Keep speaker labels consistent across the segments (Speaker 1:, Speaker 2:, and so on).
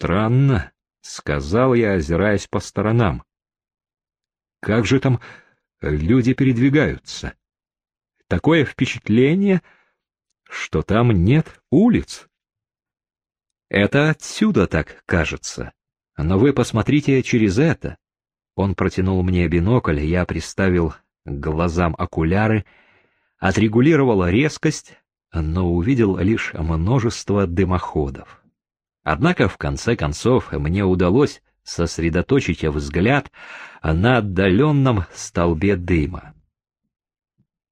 Speaker 1: Странно, — сказал я, озираясь по сторонам. Как же там люди передвигаются? Такое впечатление, что там нет улиц. Это отсюда так кажется. Но вы посмотрите через это. Он протянул мне бинокль, я приставил к глазам окуляры, отрегулировал резкость, но увидел лишь множество дымоходов. Однако, в конце концов, мне удалось сосредоточить взгляд на отдаленном столбе дыма.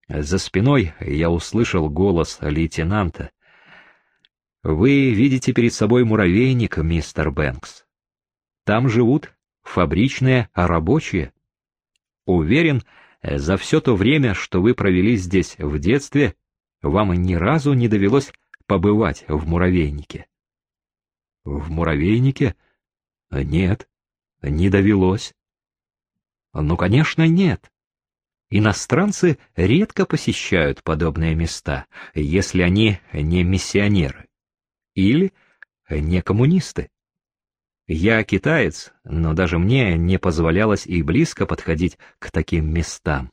Speaker 1: За спиной я услышал голос лейтенанта. «Вы видите перед собой муравейник, мистер Бэнкс. Там живут фабричные рабочие. Уверен, за все то время, что вы провели здесь в детстве, вам ни разу не довелось побывать в муравейнике. В муравейнике? Нет, не довелось. Ну, конечно, нет. Иностранцы редко посещают подобные места, если они не миссионеры или не коммунисты. Я китаец, но даже мне не позволялось и близко подходить к таким местам.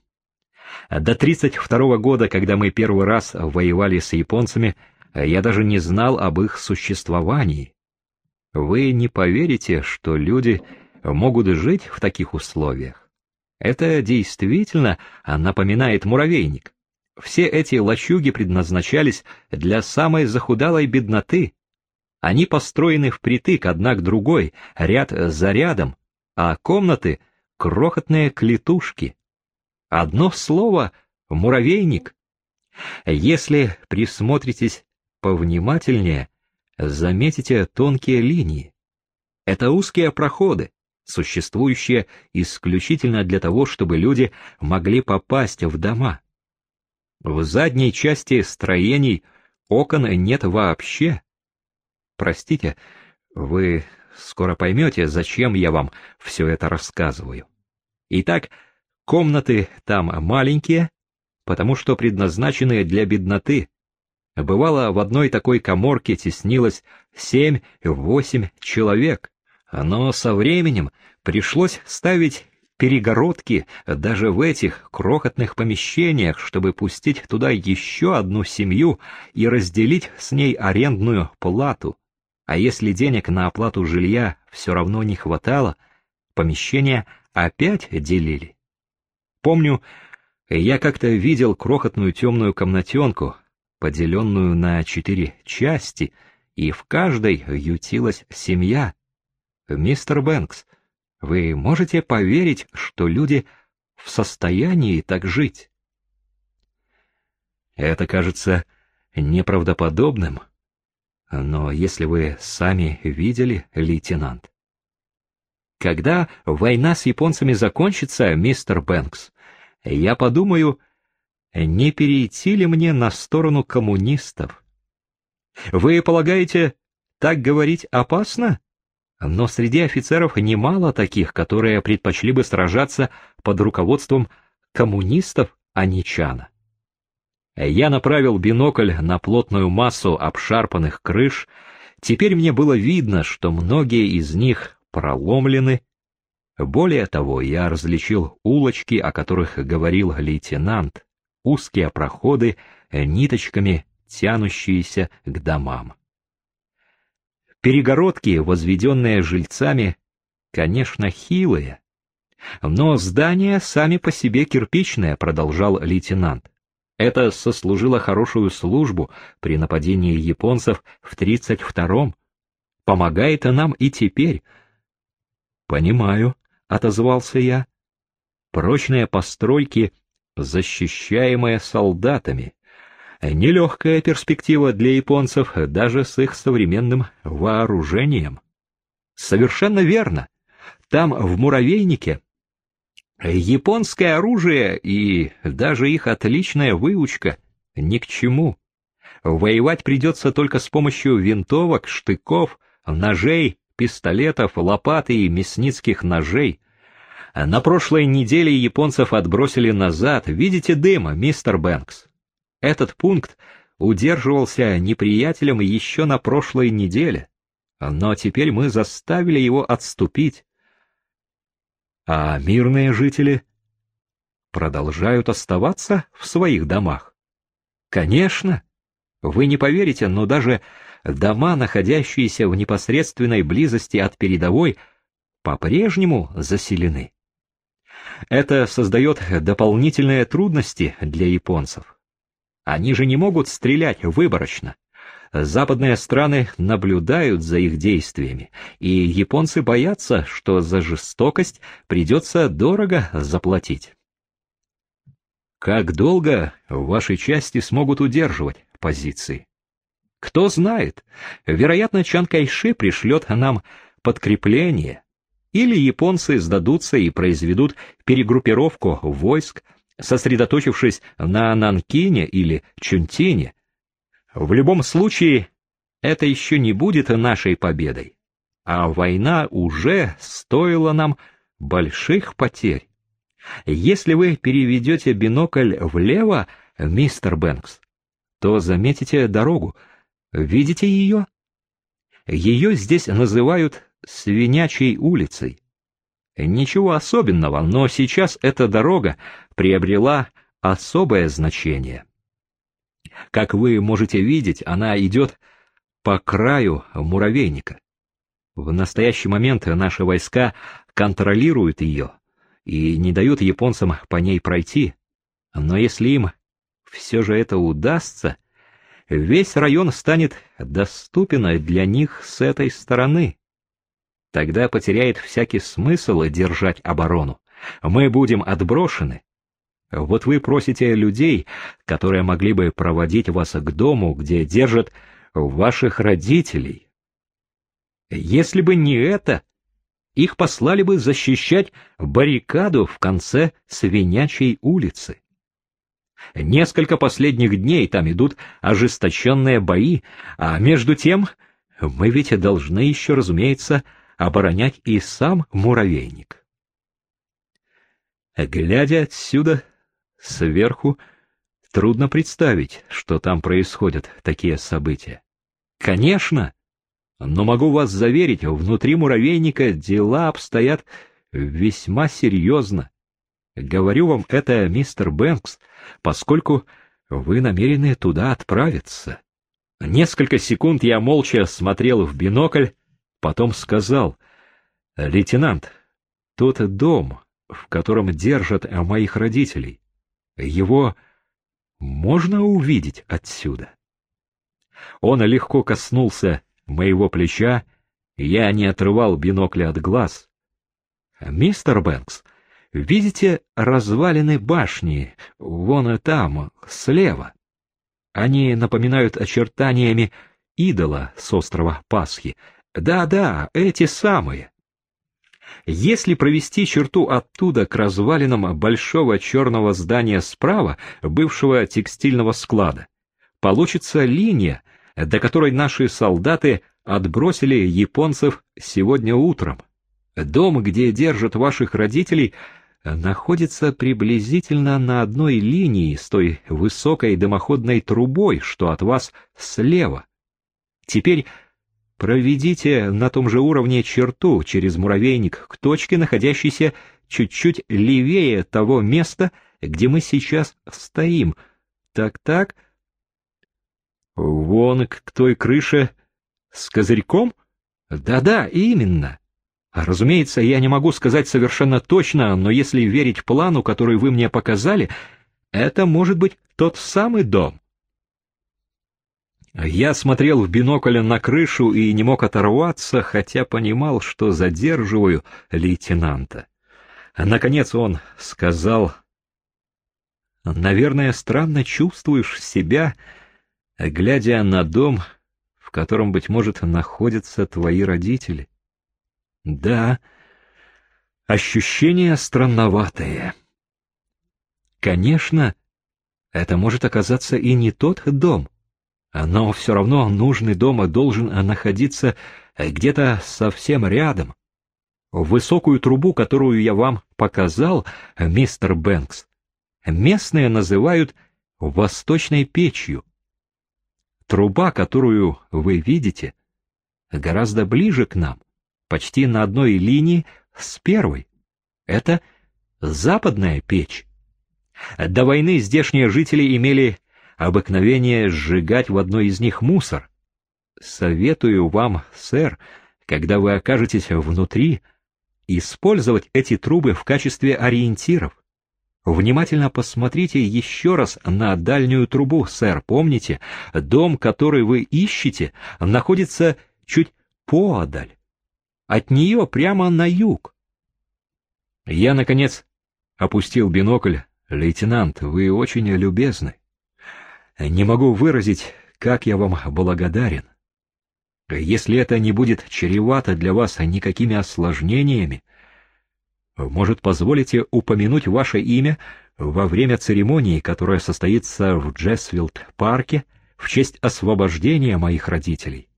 Speaker 1: До 32 года, когда мы первый раз воевали с японцами, я даже не знал об их существовании. Вы не поверите, что люди могут жить в таких условиях. Это действительно напоминает муравейник. Все эти лачуги предназначались для самой захудалой бедноты, они построены впритык одна к другой, ряд за рядом, а комнаты — крохотные клетушки. Одно слово — муравейник. Если присмотритесь повнимательнее, заметите тонкие линии. Это узкие проходы, существующие исключительно для того, чтобы люди могли попасть в дома. В задней части строений окон нет вообще, Простите, вы скоро поймете, зачем я вам все это рассказываю. Итак, комнаты там маленькие, потому что предназначены для бедноты. Бывало, в одной такой коморке теснилось семь-восемь человек, но со временем пришлось ставить перегородки даже в этих крохотных помещениях, чтобы пустить туда еще одну семью и разделить с ней арендную плату. А если денег на оплату жилья все равно не хватало, помещения опять делили. Помню, я как-то видел крохотную темную комнатенку, поделенную на четыре части, и в каждой ютилась семья. Мистер Бэнкс, вы можете поверить, что люди в состоянии так жить? Это кажется неправдоподобным, но если вы сами видели, лейтенант. Когда война с японцами закончится, мистер Бэнкс, я подумаю, не перейти ли мне на сторону коммунистов. Вы полагаете, так говорить опасно? Но среди офицеров немало таких, которые предпочли бы сражаться под руководством коммунистов, а не Чана. Я направил бинокль на плотную массу обшарпанных крыш. Теперь мне было видно, что многие из них проломлены. Более того, я различил улочки, о которых говорил лейтенант, узкие проходы, ниточками тянущиеся к домам. Перегородки, возведенные жильцами, конечно, хилые, но здания сами по себе кирпичные, продолжал лейтенант. Это сослужило хорошую службу при нападении японцев в 32-м. Помогает нам и теперь. Понимаю, отозвался я. Прочные постройки, защищаемые солдатами. Нелегкая перспектива для японцев даже с их современным вооружением. Совершенно верно. Там, в муравейнике, Японское оружие и даже их отличная выучка ни к чему. Воевать придется только с помощью винтовок, штыков, ножей, пистолетов, лопат и мясницких ножей. На прошлой неделе японцев отбросили назад. Видите дыма, мистер Бэнкс? Этот пункт удерживался неприятелем еще на прошлой неделе. но теперь мы заставили его отступить. А мирные жители продолжают оставаться в своих домах. Конечно, вы не поверите, но даже дома, находящиеся в непосредственной близости от передовой, по-прежнему заселены. Это создает дополнительные трудности для японцев. Они же не могут стрелять выборочно. Западные страны наблюдают за их действиями, и японцы боятся, что за жестокость придется дорого заплатить. Как долго ваши части смогут удерживать позиции? Кто знает, вероятно, Чан Кайши пришлет нам подкрепление, или японцы сдадутся и произведут перегруппировку войск, сосредоточившись на Нанкине или Чунтине. В любом случае, это еще не будет нашей победой, а война уже стоила нам больших потерь. Если вы переведете бинокль влево, мистер Бэнкс, то заметите дорогу. Видите ее? Ее здесь называют Свинячей улицей. Ничего особенного, но сейчас эта дорога приобрела особое значение. Как вы можете видеть, она идет по краю муравейника. В настоящий момент наши войска контролируют ее и не дают японцам по ней пройти. Но если им все же это удастся, весь район станет доступен для них с этой стороны. Тогда потеряет всякий смысл держать оборону. Мы будем отброшены. Вот вы просите людей, которые могли бы проводить вас к дому, где держат ваших родителей. Если бы не это, их послали бы защищать баррикаду в конце Свинячей улицы. Несколько последних дней там идут ожесточенные бои, а между тем мы ведь должны еще, разумеется, оборонять и сам муравейник. Глядя отсюда, сверху, трудно представить, что там происходят такие события. Конечно, но могу вас заверить, внутри муравейника дела обстоят весьма серьезно. Говорю вам это, мистер Бэнкс, поскольку вы намерены туда отправиться. Несколько секунд я молча смотрел в бинокль, Потом сказал, «Лейтенант, тот дом, в котором держат моих родителей, его можно увидеть отсюда?» Он легко коснулся моего плеча, я не отрывал бинокля от глаз. «Мистер Бэнкс, видите развалины башни, вон там, слева? Они напоминают очертаниями идола с острова Пасхи, да-да, эти самые. Если провести черту оттуда к развалинам большого черного здания справа, бывшего текстильного склада, получится линия, до которой наши солдаты отбросили японцев сегодня утром. Дом, где держат ваших родителей, находится приблизительно на одной линии с той высокой дымоходной трубой, что от вас слева. Теперь Проведите на том же уровне черту через муравейник к точке, находящейся чуть-чуть левее того места, где мы сейчас стоим. Так-так. Вон к той крыше с козырьком? Да-да, именно. Разумеется, я не могу сказать совершенно точно, но если верить плану, который вы мне показали, это может быть тот самый дом. Я смотрел в бинокль на крышу и не мог оторваться, хотя понимал, что задерживаю лейтенанта. Наконец он сказал, «Наверное, странно чувствуешь себя, глядя на дом, в котором, быть может, находятся твои родители». «Да, ощущение странноватое». «Конечно, это может оказаться и не тот дом» но все равно нужный дом должен находиться где-то совсем рядом. Высокую трубу, которую я вам показал, мистер Бэнкс, местные называют восточной печью. Труба, которую вы видите, гораздо ближе к нам, почти на одной линии с первой. Это западная печь. До войны здешние жители имели обыкновение сжигать в одной из них мусор. Советую вам, сэр, когда вы окажетесь внутри, использовать эти трубы в качестве ориентиров. Внимательно посмотрите еще раз на дальнюю трубу, сэр. Помните, дом, который вы ищете, находится чуть поодаль. От нее прямо на юг. Я, наконец, опустил бинокль. Лейтенант, вы очень любезны. Не могу выразить, как я вам благодарен. Если это не будет чревато для вас никакими осложнениями, может, позволите упомянуть ваше имя во время церемонии, которая состоится в Джессфилд-парке в честь освобождения моих родителей?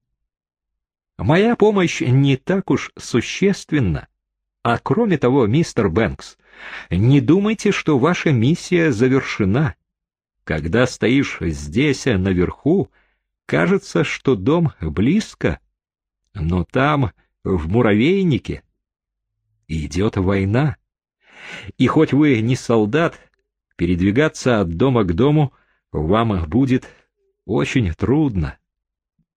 Speaker 1: Моя помощь не так уж существенна. А кроме того, мистер Бэнкс, не думайте, что ваша миссия завершена. Когда стоишь здесь, наверху, кажется, что дом близко, но там, в муравейнике, идет война. И хоть вы не солдат, передвигаться от дома к дому вам будет очень трудно.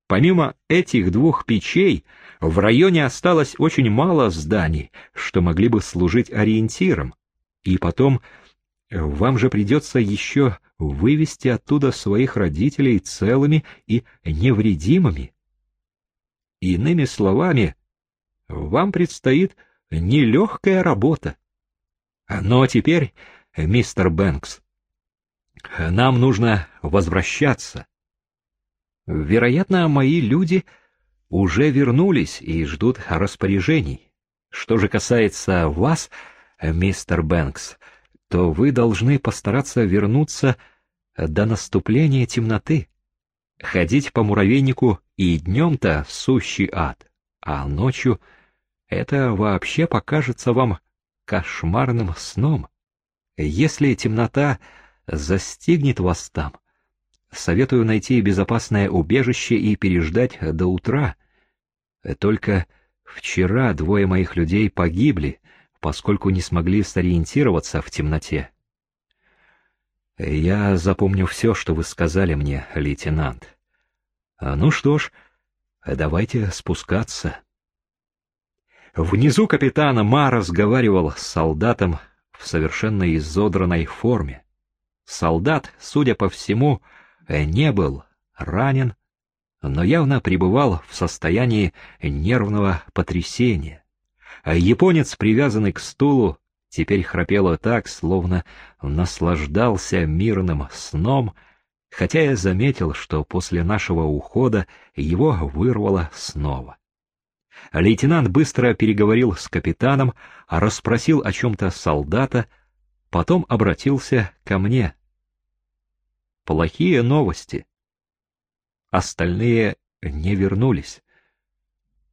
Speaker 1: Помимо этих двух печей, в районе осталось очень мало зданий, что могли бы служить ориентиром. И потом, вам же придется еще вывести оттуда своих родителей целыми и невредимыми. Иными словами, вам предстоит нелегкая работа. Но теперь, мистер Бэнкс, нам нужно возвращаться. Вероятно, мои люди уже вернулись и ждут распоряжений. Что же касается вас, мистер Бэнкс, то вы должны постараться вернуться до наступления темноты. Ходить по муравейнику и днем-то сущий ад, а ночью это вообще покажется вам кошмарным сном. Если темнота застигнет вас там, Советую найти безопасное убежище и переждать до утра. Только вчера двое моих людей погибли, поскольку не смогли сориентироваться в темноте. Я запомню все, что вы сказали мне, лейтенант. Ну что ж, давайте спускаться. Внизу капитана Ма разговаривал с солдатом в совершенно изодранной форме. Солдат, судя по всему, не был ранен, но явно пребывал в состоянии нервного потрясения. А японец, привязанный к стулу, теперь храпело так, словно наслаждался мирным сном, хотя я заметил, что после нашего ухода его вырвало снова. Лейтенант быстро переговорил с капитаном, расспросил о чем-то солдата, потом обратился ко мне плохие новости. Остальные не вернулись.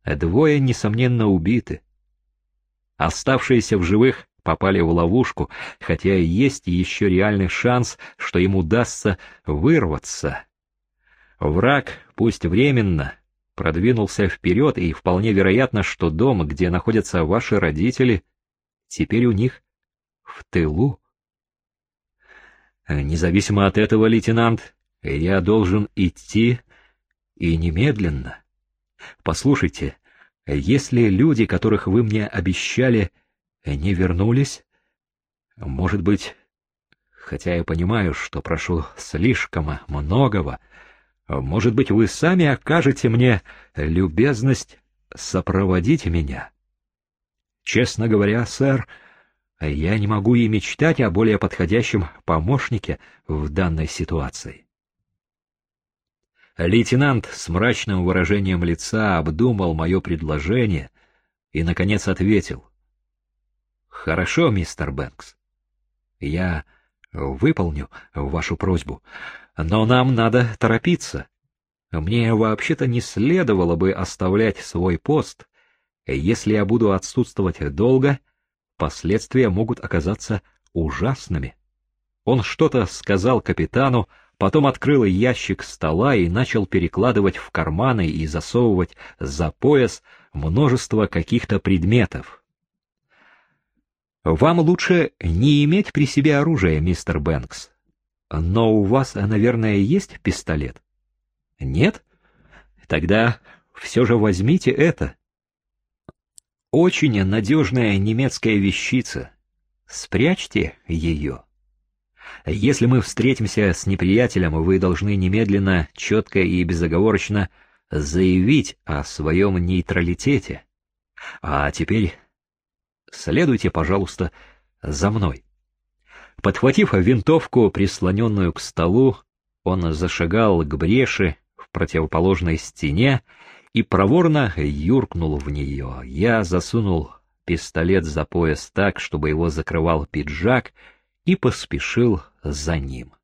Speaker 1: Двое, несомненно, убиты. Оставшиеся в живых попали в ловушку, хотя есть еще реальный шанс, что им удастся вырваться. Враг, пусть временно, продвинулся вперед, и вполне вероятно, что дом, где находятся ваши родители, теперь у них в тылу. Независимо от этого, лейтенант, я должен идти и немедленно. Послушайте, если люди, которых вы мне обещали, не вернулись, может быть, хотя я понимаю, что прошу слишком многого, может быть, вы сами окажете мне любезность сопроводить меня. Честно говоря, сэр, — я не могу и мечтать о более подходящем помощнике в данной ситуации. Лейтенант с мрачным выражением лица обдумал мое предложение и, наконец, ответил. «Хорошо, мистер Бэнкс. Я выполню вашу просьбу, но нам надо торопиться. Мне вообще-то не следовало бы оставлять свой пост. Если я буду отсутствовать долго, последствия могут оказаться ужасными. Он что-то сказал капитану, потом открыл ящик стола и начал перекладывать в карманы и засовывать за пояс множество каких-то предметов. Вам лучше не иметь при себе оружия, мистер Бэнкс. Но у вас, наверное, есть пистолет? Нет? Тогда все же возьмите это. Очень надежная немецкая вещица. Спрячьте ее. Если мы встретимся с неприятелем, вы должны немедленно, четко и безоговорочно заявить о своем нейтралитете. А теперь следуйте, пожалуйста, за мной. Подхватив винтовку, прислоненную к столу, он зашагал к бреши в противоположной стене и проворно юркнул в нее. Я засунул пистолет за пояс так, чтобы его закрывал пиджак, и поспешил за ним.